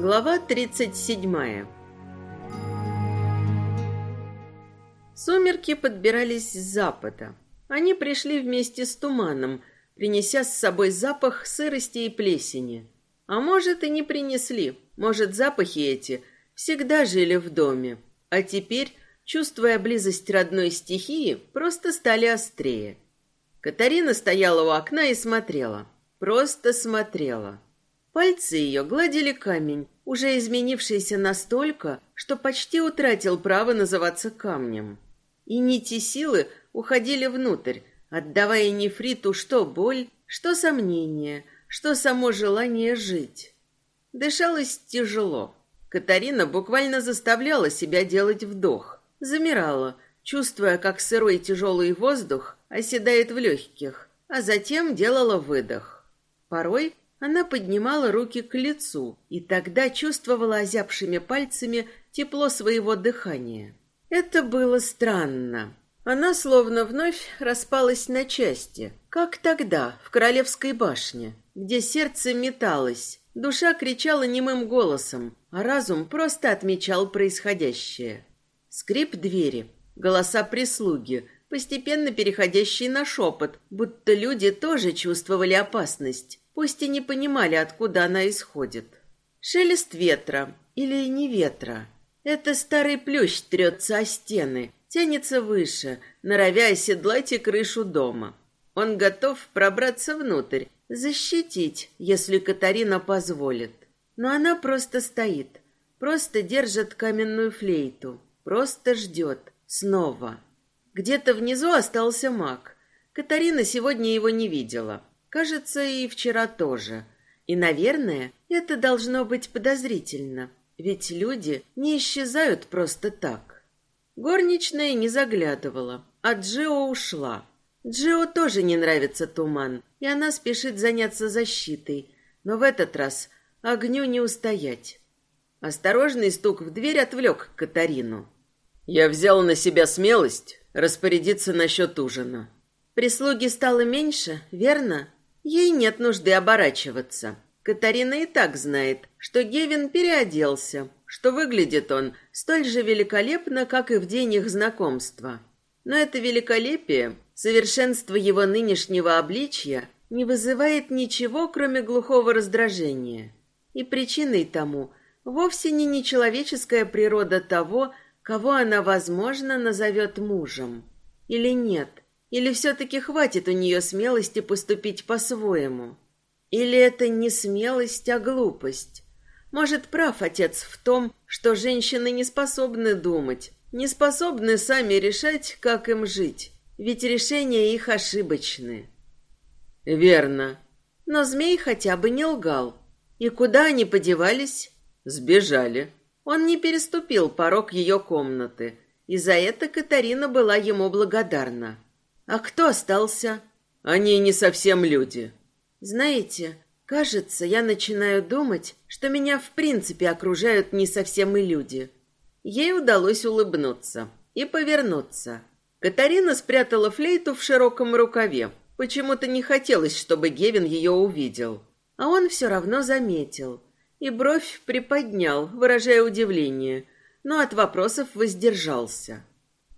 Глава 37 Сумерки подбирались с запада. Они пришли вместе с туманом, принеся с собой запах сырости и плесени. А может, и не принесли. Может, запахи эти всегда жили в доме. А теперь, чувствуя близость родной стихии, просто стали острее. Катарина стояла у окна и смотрела. Просто смотрела. Пальцы ее гладили камень, уже изменившийся настолько, что почти утратил право называться камнем. И нити силы уходили внутрь, отдавая нефриту что боль, что сомнение, что само желание жить. Дышалось тяжело. Катарина буквально заставляла себя делать вдох. Замирала, чувствуя, как сырой тяжелый воздух оседает в легких, а затем делала выдох. Порой она поднимала руки к лицу и тогда чувствовала озябшими пальцами тепло своего дыхания. Это было странно. Она словно вновь распалась на части, как тогда, в Королевской башне, где сердце металось, душа кричала немым голосом, а разум просто отмечал происходящее. Скрип двери, голоса прислуги, постепенно переходящие на шепот, будто люди тоже чувствовали опасность, пусть и не понимали, откуда она исходит. Шелест ветра или не ветра. Это старый плющ трется о стены, тянется выше, норовя оседлать и крышу дома. Он готов пробраться внутрь, защитить, если Катарина позволит. Но она просто стоит, просто держит каменную флейту, просто ждет. Снова. Где-то внизу остался маг. Катарина сегодня его не видела. Кажется, и вчера тоже. И, наверное, это должно быть подозрительно, ведь люди не исчезают просто так. Горничная не заглядывала, а Джио ушла. Джио тоже не нравится туман, и она спешит заняться защитой, но в этот раз огню не устоять. Осторожный стук в дверь отвлек Катарину. «Я взял на себя смелость распорядиться насчет ужина». Прислуги стало меньше, верно? Ей нет нужды оборачиваться. Катарина и так знает, что Гевин переоделся, что выглядит он столь же великолепно, как и в день их знакомства. Но это великолепие, совершенство его нынешнего обличья, не вызывает ничего, кроме глухого раздражения. И причиной тому вовсе не нечеловеческая природа того, кого она, возможно, назовет мужем. Или нет – или все-таки хватит у нее смелости поступить по-своему? Или это не смелость, а глупость? Может, прав отец в том, что женщины не способны думать, не способны сами решать, как им жить, ведь решения их ошибочны. Верно. Но змей хотя бы не лгал. И куда они подевались? Сбежали. Он не переступил порог ее комнаты, и за это Катарина была ему благодарна. А кто остался? Они не совсем люди. Знаете, кажется, я начинаю думать, что меня в принципе окружают не совсем и люди. Ей удалось улыбнуться и повернуться. Катарина спрятала флейту в широком рукаве. Почему-то не хотелось, чтобы Гевин ее увидел. А он все равно заметил. И бровь приподнял, выражая удивление, но от вопросов воздержался.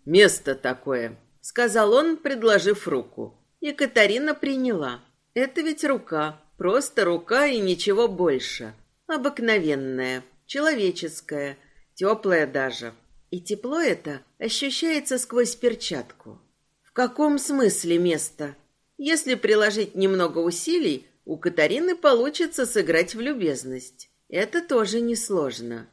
«Место такое», — сказал он, предложив руку. И Катарина приняла. Это ведь рука, просто рука и ничего больше. Обыкновенная, человеческая, теплая даже. И тепло это ощущается сквозь перчатку. В каком смысле место? Если приложить немного усилий, у Катарины получится сыграть в любезность. Это тоже несложно.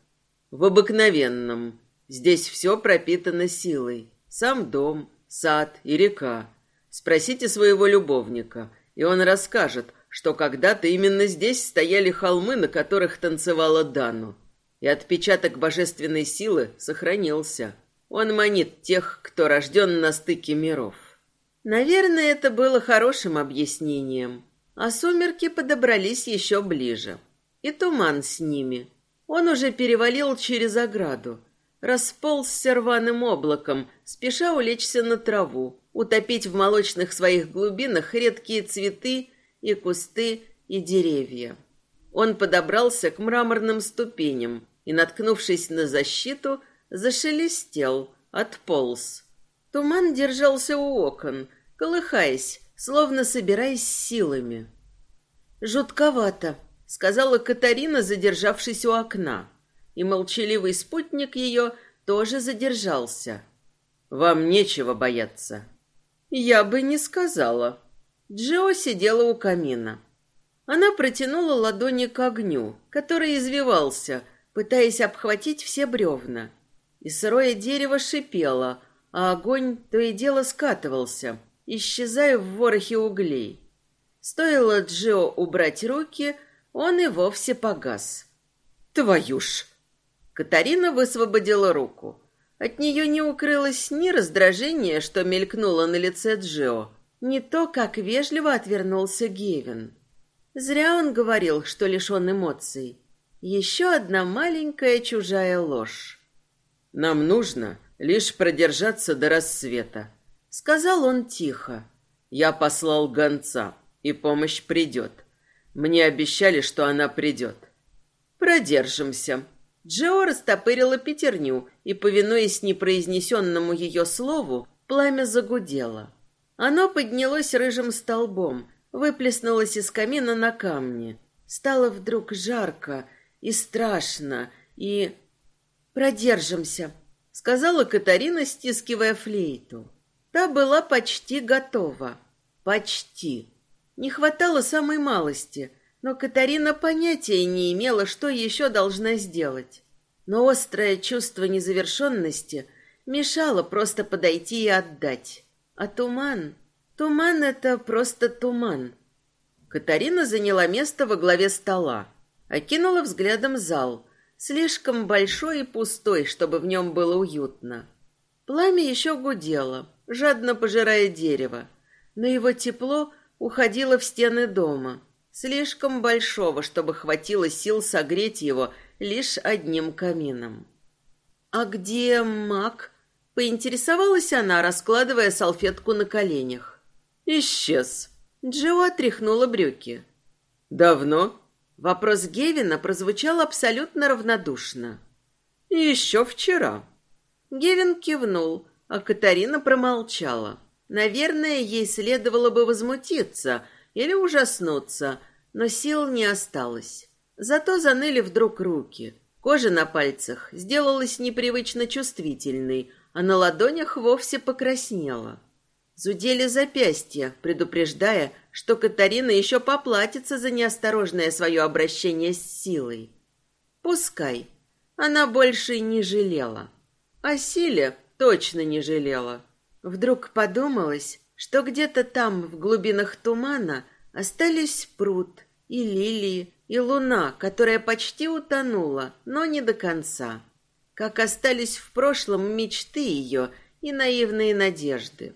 В обыкновенном. Здесь все пропитано силой. Сам дом, сад и река. Спросите своего любовника, и он расскажет, что когда-то именно здесь стояли холмы, на которых танцевала Дану. И отпечаток божественной силы сохранился. Он манит тех, кто рожден на стыке миров. Наверное, это было хорошим объяснением. А сумерки подобрались еще ближе. И туман с ними. Он уже перевалил через ограду, расползся рваным облаком, спеша улечься на траву, утопить в молочных своих глубинах редкие цветы и кусты и деревья. Он подобрался к мраморным ступеням и, наткнувшись на защиту, зашелестел, отполз. Туман держался у окон, колыхаясь, словно собираясь силами. «Жутковато», — сказала Катарина, задержавшись у окна, и молчаливый спутник ее тоже задержался. «Вам нечего бояться». «Я бы не сказала». Джо сидела у камина. Она протянула ладони к огню, который извивался, пытаясь обхватить все бревна. И сырое дерево шипело, а огонь то и дело скатывался, исчезая в ворохе углей. Стоило Джо убрать руки, он и вовсе погас. «Твою ж!» Катарина высвободила руку. От нее не укрылось ни раздражение, что мелькнуло на лице Джо, ни то, как вежливо отвернулся Гевин. Зря он говорил, что лишен эмоций. Еще одна маленькая чужая ложь. «Нам нужно лишь продержаться до рассвета», — сказал он тихо. «Я послал гонца, и помощь придет. Мне обещали, что она придет. Продержимся». Джо растопырила пятерню, и, повинуясь непроизнесенному ее слову, пламя загудело. Оно поднялось рыжим столбом, выплеснулась из камина на камни. Стало вдруг жарко и страшно, и... «Продержимся», — сказала Катарина, стискивая флейту. Та была почти готова. Почти. Не хватало самой малости, но Катарина понятия не имела, что еще должна сделать. Но острое чувство незавершенности мешало просто подойти и отдать. А туман... Туман — это просто туман. Катарина заняла место во главе стола, окинула взглядом зал, слишком большой и пустой, чтобы в нем было уютно. Пламя еще гудело, жадно пожирая дерево, но его тепло уходило в стены дома, слишком большого, чтобы хватило сил согреть его лишь одним камином. «А где маг?» — поинтересовалась она, раскладывая салфетку на коленях. Исчез. Джо отряхнула брюки. Давно? Вопрос Гевина прозвучал абсолютно равнодушно. Еще вчера. Гевин кивнул, а Катарина промолчала. Наверное, ей следовало бы возмутиться или ужаснуться, но сил не осталось. Зато заныли вдруг руки. Кожа на пальцах сделалась непривычно чувствительной, а на ладонях вовсе покраснела. Зудели запястья, предупреждая, что Катарина еще поплатится за неосторожное свое обращение с силой. Пускай. Она больше не жалела. О силе точно не жалела. Вдруг подумалось, что где-то там, в глубинах тумана, остались пруд и лилии, и луна, которая почти утонула, но не до конца. Как остались в прошлом мечты ее и наивные надежды.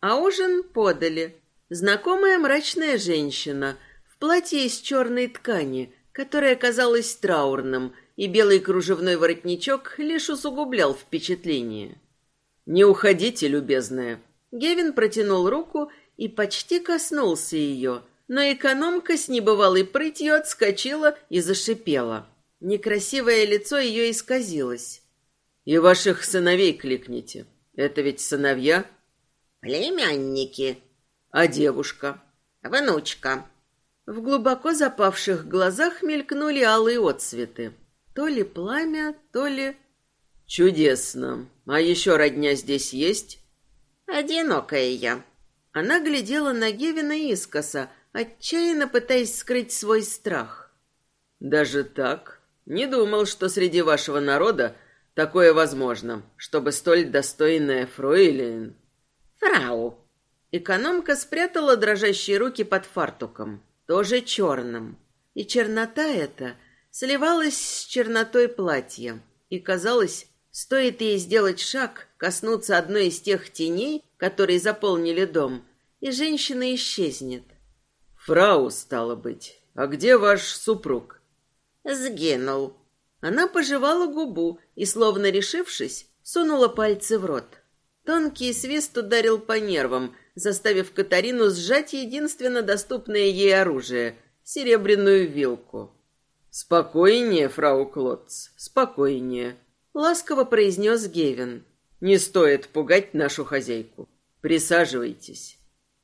А ужин подали. Знакомая мрачная женщина в платье из черной ткани, которое казалось траурным, и белый кружевной воротничок лишь усугублял впечатление. «Не уходите, любезная». Гевин протянул руку и почти коснулся ее, но экономка с небывалой прытью отскочила и зашипела. Некрасивое лицо ее исказилось. «И ваших сыновей кликните. Это ведь сыновья?» Племянники. А девушка? Внучка. В глубоко запавших глазах мелькнули алые отсветы. То ли пламя, то ли... Чудесно. А еще родня здесь есть? Одинокая я. Она глядела на Гевина искоса, отчаянно пытаясь скрыть свой страх. Даже так? Не думал, что среди вашего народа такое возможно, чтобы столь достойная фройлен фрау». Экономка спрятала дрожащие руки под фартуком, тоже черным. И чернота эта сливалась с чернотой платья. И казалось, стоит ей сделать шаг, коснуться одной из тех теней, которые заполнили дом, и женщина исчезнет. «Фрау, стало быть, а где ваш супруг?» «Сгинул». Она пожевала губу и, словно решившись, сунула пальцы в рот. Тонкий свист ударил по нервам, заставив Катарину сжать единственно доступное ей оружие — серебряную вилку. Спокойнее, фрау Клотц, спокойнее, ласково произнес Гевин. Не стоит пугать нашу хозяйку. Присаживайтесь.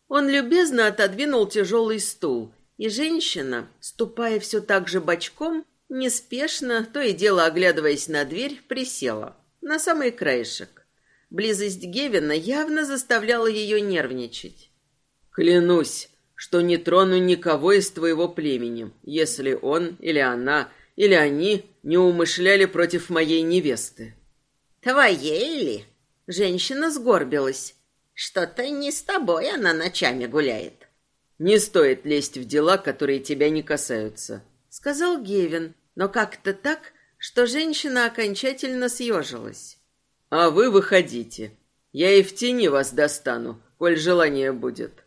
Он любезно отодвинул тяжелый стул, и женщина, ступая все так же бочком, неспешно, то и дело оглядываясь на дверь, присела на самый краешек. Близость Гевина явно заставляла ее нервничать. «Клянусь, что не трону никого из твоего племени, если он или она или они не умышляли против моей невесты». «Твоей ли?» Женщина сгорбилась. «Что-то не с тобой она ночами гуляет». «Не стоит лезть в дела, которые тебя не касаются», — сказал Гевин, но как-то так, что женщина окончательно съежилась. «А вы выходите. Я и в тени вас достану, коль желание будет».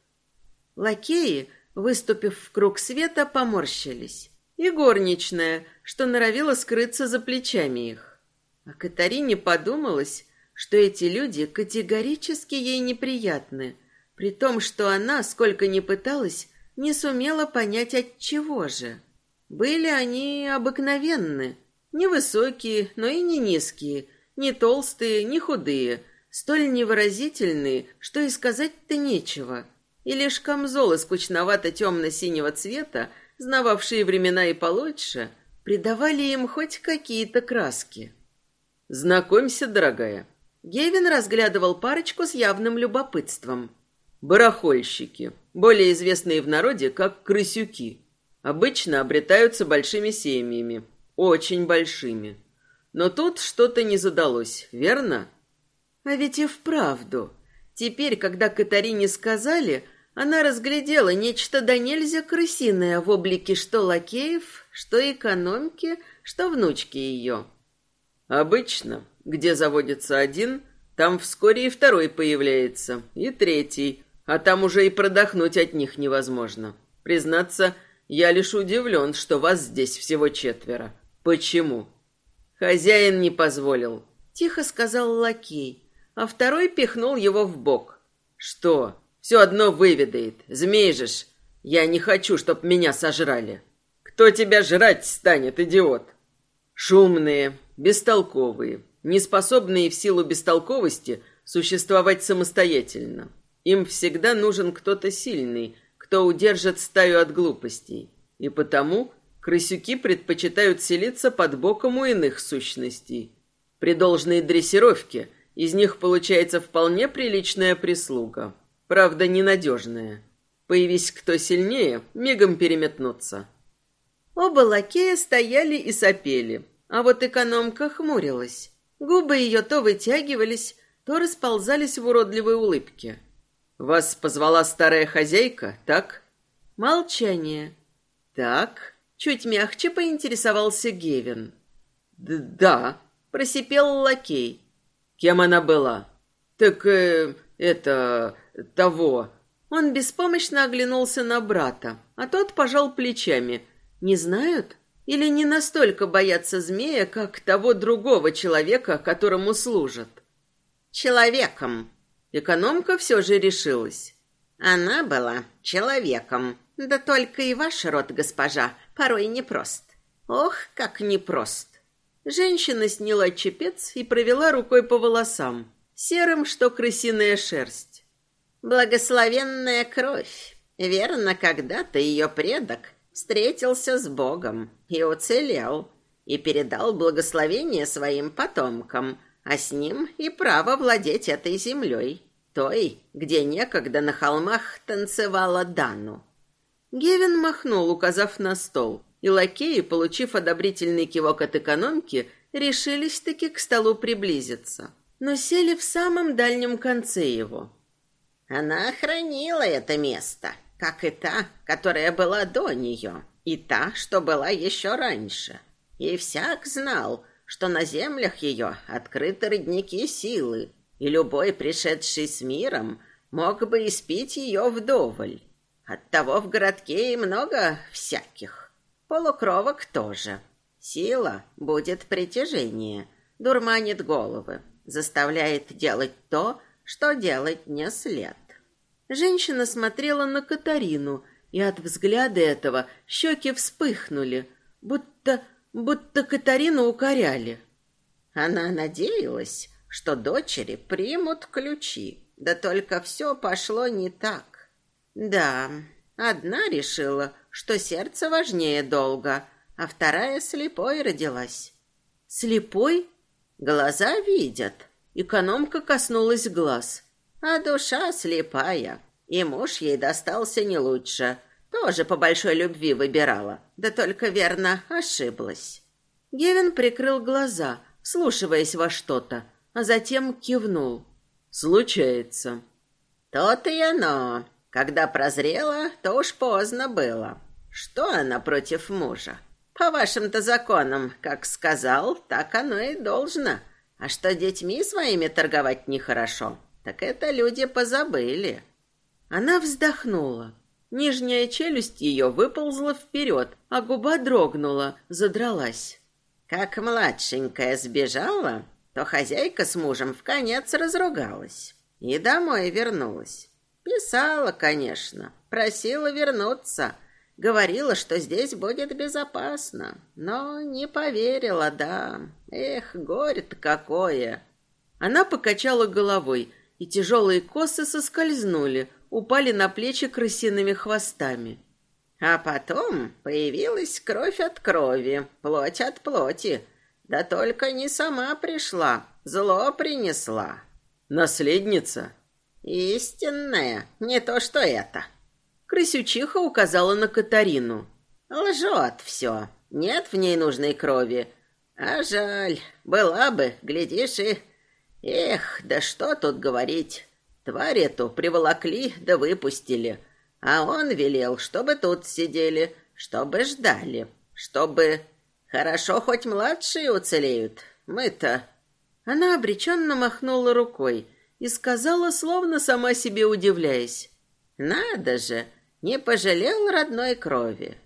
Лакеи, выступив в круг света, поморщились. И горничная, что норовила скрыться за плечами их. А Катарине подумалось, что эти люди категорически ей неприятны, при том, что она, сколько ни пыталась, не сумела понять, от чего же. Были они обыкновенны, невысокие, но и не низкие, не толстые, не худые, столь невыразительные, что и сказать-то нечего. И лишь камзолы скучновато-темно-синего цвета, знававшие времена и получше, придавали им хоть какие-то краски. «Знакомься, дорогая». Гевин разглядывал парочку с явным любопытством. «Барахольщики, более известные в народе как крысюки. Обычно обретаются большими семьями, очень большими. Но тут что-то не задалось, верно? А ведь и вправду. Теперь, когда Катарине сказали, она разглядела нечто до нельзя крысиное в облике что лакеев, что экономки, что внучки ее. Обычно, где заводится один, там вскоре и второй появляется, и третий, а там уже и продохнуть от них невозможно. Признаться, я лишь удивлен, что вас здесь всего четверо. Почему? Хозяин не позволил. Тихо сказал лакей, а второй пихнул его в бок. Что? Все одно выведает. Змей же ж. Я не хочу, чтоб меня сожрали. Кто тебя жрать станет, идиот? Шумные, бестолковые, неспособные в силу бестолковости существовать самостоятельно. Им всегда нужен кто-то сильный, кто удержит стаю от глупостей. И потому крысюки предпочитают селиться под боком у иных сущностей. При должной дрессировке из них получается вполне приличная прислуга. Правда, ненадежная. Появись кто сильнее, мигом переметнуться. Оба лакея стояли и сопели, а вот экономка хмурилась. Губы ее то вытягивались, то расползались в уродливой улыбке. Вас позвала старая хозяйка, так? Молчание. Так, чуть мягче поинтересовался Гевин. Да, просипел лакей. Кем она была? Так э, это того. Он беспомощно оглянулся на брата, а тот пожал плечами. Не знают или не настолько боятся змея, как того другого человека, которому служат? Человеком, Экономка все же решилась. Она была человеком. Да только и ваш род, госпожа, порой непрост. Ох, как непрост. Женщина сняла чепец и провела рукой по волосам, серым, что крысиная шерсть. Благословенная кровь. Верно, когда-то ее предок встретился с Богом и уцелел, и передал благословение своим потомкам – а с ним и право владеть этой землей, той, где некогда на холмах танцевала Дану. Гевин махнул, указав на стол, и лакеи, получив одобрительный кивок от экономки, решились-таки к столу приблизиться, но сели в самом дальнем конце его. Она охранила это место, как и та, которая была до нее, и та, что была еще раньше. И всяк знал, что на землях ее открыты родники силы, и любой, пришедший с миром, мог бы испить ее вдоволь. Оттого в городке и много всяких. Полукровок тоже. Сила будет притяжение, дурманит головы, заставляет делать то, что делать не след. Женщина смотрела на Катарину, и от взгляда этого щеки вспыхнули, будто... будто Катарину укоряли. Она надеялась, что дочери примут ключи, да только все пошло не так. Да, одна решила, что сердце важнее долга, а вторая слепой родилась. Слепой? Глаза видят. Экономка коснулась глаз. А душа слепая. И муж ей достался не лучше. Тоже по большой любви выбирала. Да только верно ошиблась. Гевин прикрыл глаза, вслушиваясь во что-то, а затем кивнул. Случается. То-то и оно. Когда прозрела, то уж поздно было. Что она против мужа? По вашим-то законам, как сказал, так оно и должно. А что детьми своими торговать нехорошо, так это люди позабыли. Она вздохнула. Нижняя челюсть ее выползла вперед, а губа дрогнула, задралась. Как младшенькая сбежала, то хозяйка с мужем в конец разругалась и домой вернулась. Писала, конечно, просила вернуться, Говорила, что здесь будет безопасно, но не поверила, да. Эх, горе-то какое!» Она покачала головой, и тяжелые косы соскользнули, упали на плечи крысиными хвостами. А потом появилась кровь от крови, плоть от плоти. Да только не сама пришла, зло принесла. Наследница? Истинная, не то что это. Крысючиха указала на Катарину. Лжет все. Нет в ней нужной крови. А жаль. Была бы, глядишь, и... Эх, да что тут говорить. Тварь эту приволокли да выпустили. А он велел, чтобы тут сидели, чтобы ждали, чтобы... Хорошо, хоть младшие уцелеют. Мы-то... Она обреченно махнула рукой и сказала, словно сама себе удивляясь. «Надо же! Не пожалел родной крови.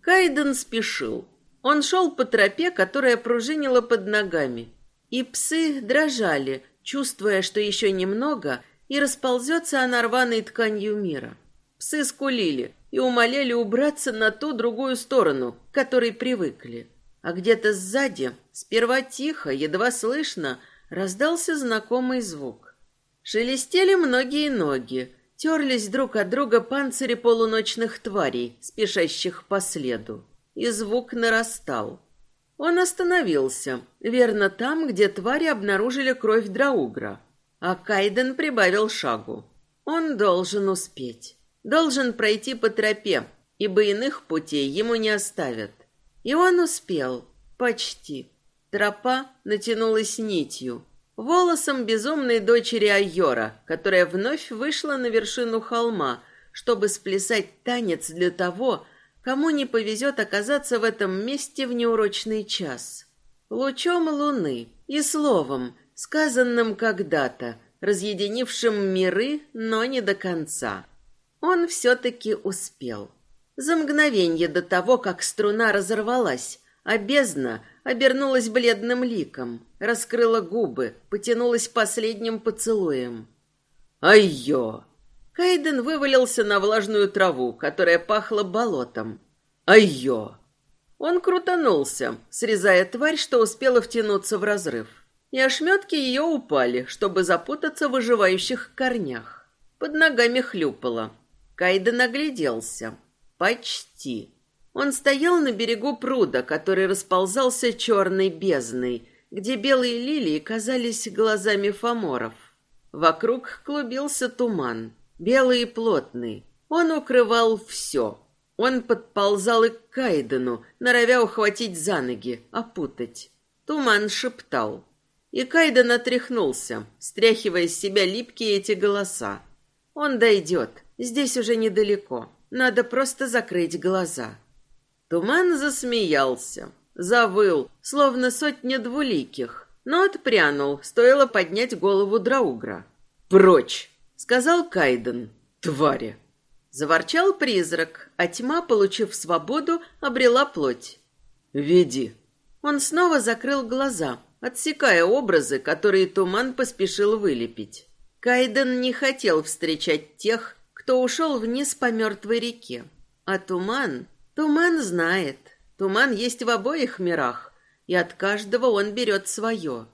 Кайден спешил. Он шел по тропе, которая пружинила под ногами. И псы дрожали, чувствуя, что еще немного, и расползется она рваной тканью мира. Псы скулили и умоляли убраться на ту другую сторону, к которой привыкли. А где-то сзади, сперва тихо, едва слышно, раздался знакомый звук. Шелестели многие ноги, терлись друг от друга панцири полуночных тварей, спешащих по следу. И звук нарастал. Он остановился, верно там, где твари обнаружили кровь Драугра. А Кайден прибавил шагу. Он должен успеть. Должен пройти по тропе, ибо иных путей ему не оставят. И он успел. Почти. Тропа натянулась нитью. Волосом безумной дочери Айора, которая вновь вышла на вершину холма, чтобы сплясать танец для того, кому не повезет оказаться в этом месте в неурочный час. Лучом луны и словом, сказанным когда-то, разъединившим миры, но не до конца. Он все-таки успел. За мгновенье до того, как струна разорвалась, а бездна обернулась бледным ликом, раскрыла губы, потянулась последним поцелуем. «Ай-ё!» Кайден вывалился на влажную траву, которая пахла болотом. «Ай-ё!» Он крутанулся, срезая тварь, что успела втянуться в разрыв. И ошметки ее упали, чтобы запутаться в выживающих корнях. Под ногами хлюпало. Кайден огляделся. Почти. Он стоял на берегу пруда, который расползался черной бездной, где белые лилии казались глазами фаморов. Вокруг клубился туман, белый и плотный. Он укрывал все. Он подползал и к Кайдену, норовя ухватить за ноги, опутать. Туман шептал. И Кайден отряхнулся, стряхивая с себя липкие эти голоса. Он дойдет, здесь уже недалеко. Надо просто закрыть глаза. Туман засмеялся, завыл, словно сотня двуликих, но отпрянул, стоило поднять голову Драугра. «Прочь!» — сказал Кайден. «Твари!» Заворчал призрак, а тьма, получив свободу, обрела плоть. «Веди!» Он снова закрыл глаза, отсекая образы, которые туман поспешил вылепить. Кайден не хотел встречать тех, кто ушел вниз по мертвой реке. А туман... Туман знает. Туман есть в обоих мирах, и от каждого он берет свое.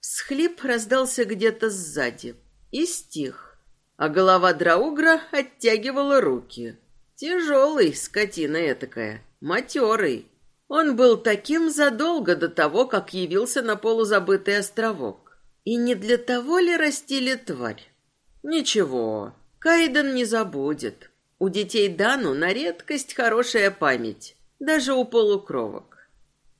Схлип раздался где-то сзади и стих, а голова Драугра оттягивала руки. Тяжелый, скотина этакая, матерый. Он был таким задолго до того, как явился на полузабытый островок. И не для того ли растили тварь? Ничего, Кайден не забудет. У детей Дану на редкость хорошая память, даже у полукровок.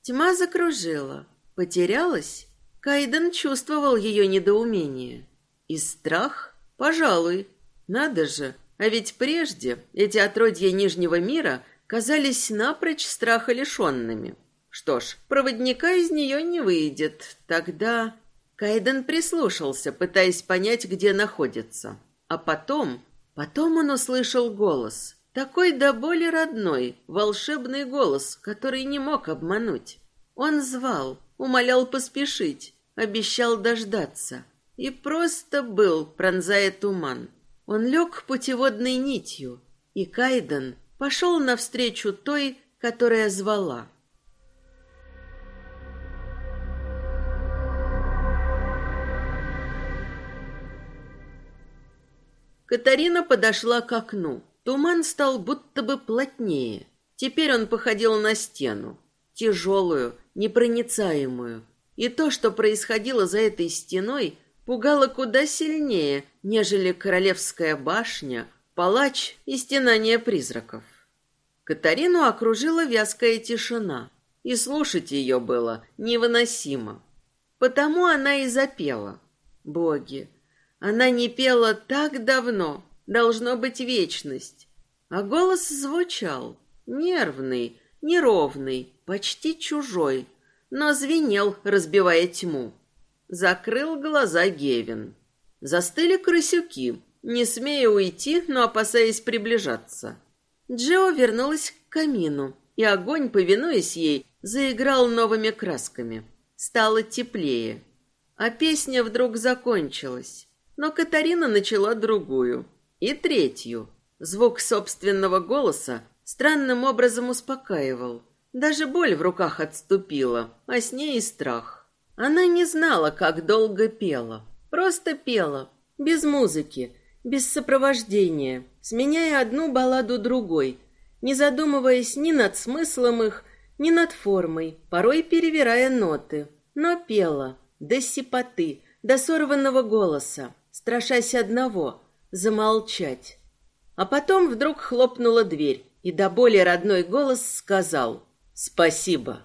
Тьма закружила, потерялась Кайден чувствовал ее недоумение. И страх? Пожалуй. Надо же, а ведь прежде эти отродья Нижнего мира казались напрочь страха лишенными. Что ж, проводника из нее не выйдет. Тогда... Кайден прислушался, пытаясь понять, где находится. А потом... Потом он услышал голос. Такой до боли родной, волшебный голос, который не мог обмануть. Он звал, умолял поспешить, обещал дождаться. И просто был, пронзая туман. Он лег путеводной нитью, и Кайден пошел навстречу той, которая звала. Катарина подошла к окну. Туман стал будто бы плотнее. Теперь он походил на стену, тяжелую, непроницаемую, и то, что происходило за этой стеной, пугало куда сильнее, нежели королевская башня, палач и стенание призраков. Катарину окружила вязкая тишина, и слушать ее было невыносимо. Потому она и запела. Боги, она не пела так давно, должно быть вечность. А голос звучал, нервный, неровный, почти чужой, но звенел, разбивая тьму. Закрыл глаза Гевин. Застыли крысюки, не смея уйти, но опасаясь приближаться. Джо вернулась к камину, и огонь, повинуясь ей, заиграл новыми красками. Стало теплее. А песня вдруг закончилась. Но Катарина начала другую. И третью. Звук собственного голоса странным образом успокаивал. Даже боль в руках отступила, а с ней и страх. Она не знала, как долго пела. Просто пела, без музыки, без сопровождения, сменяя одну балладу другой, не задумываясь ни над смыслом их, ни над формой, порой перевирая ноты. Но пела до сипоты, до сорванного голоса, страшась одного — замолчать. А потом вдруг хлопнула дверь, и до боли родной голос сказал — Спасибо.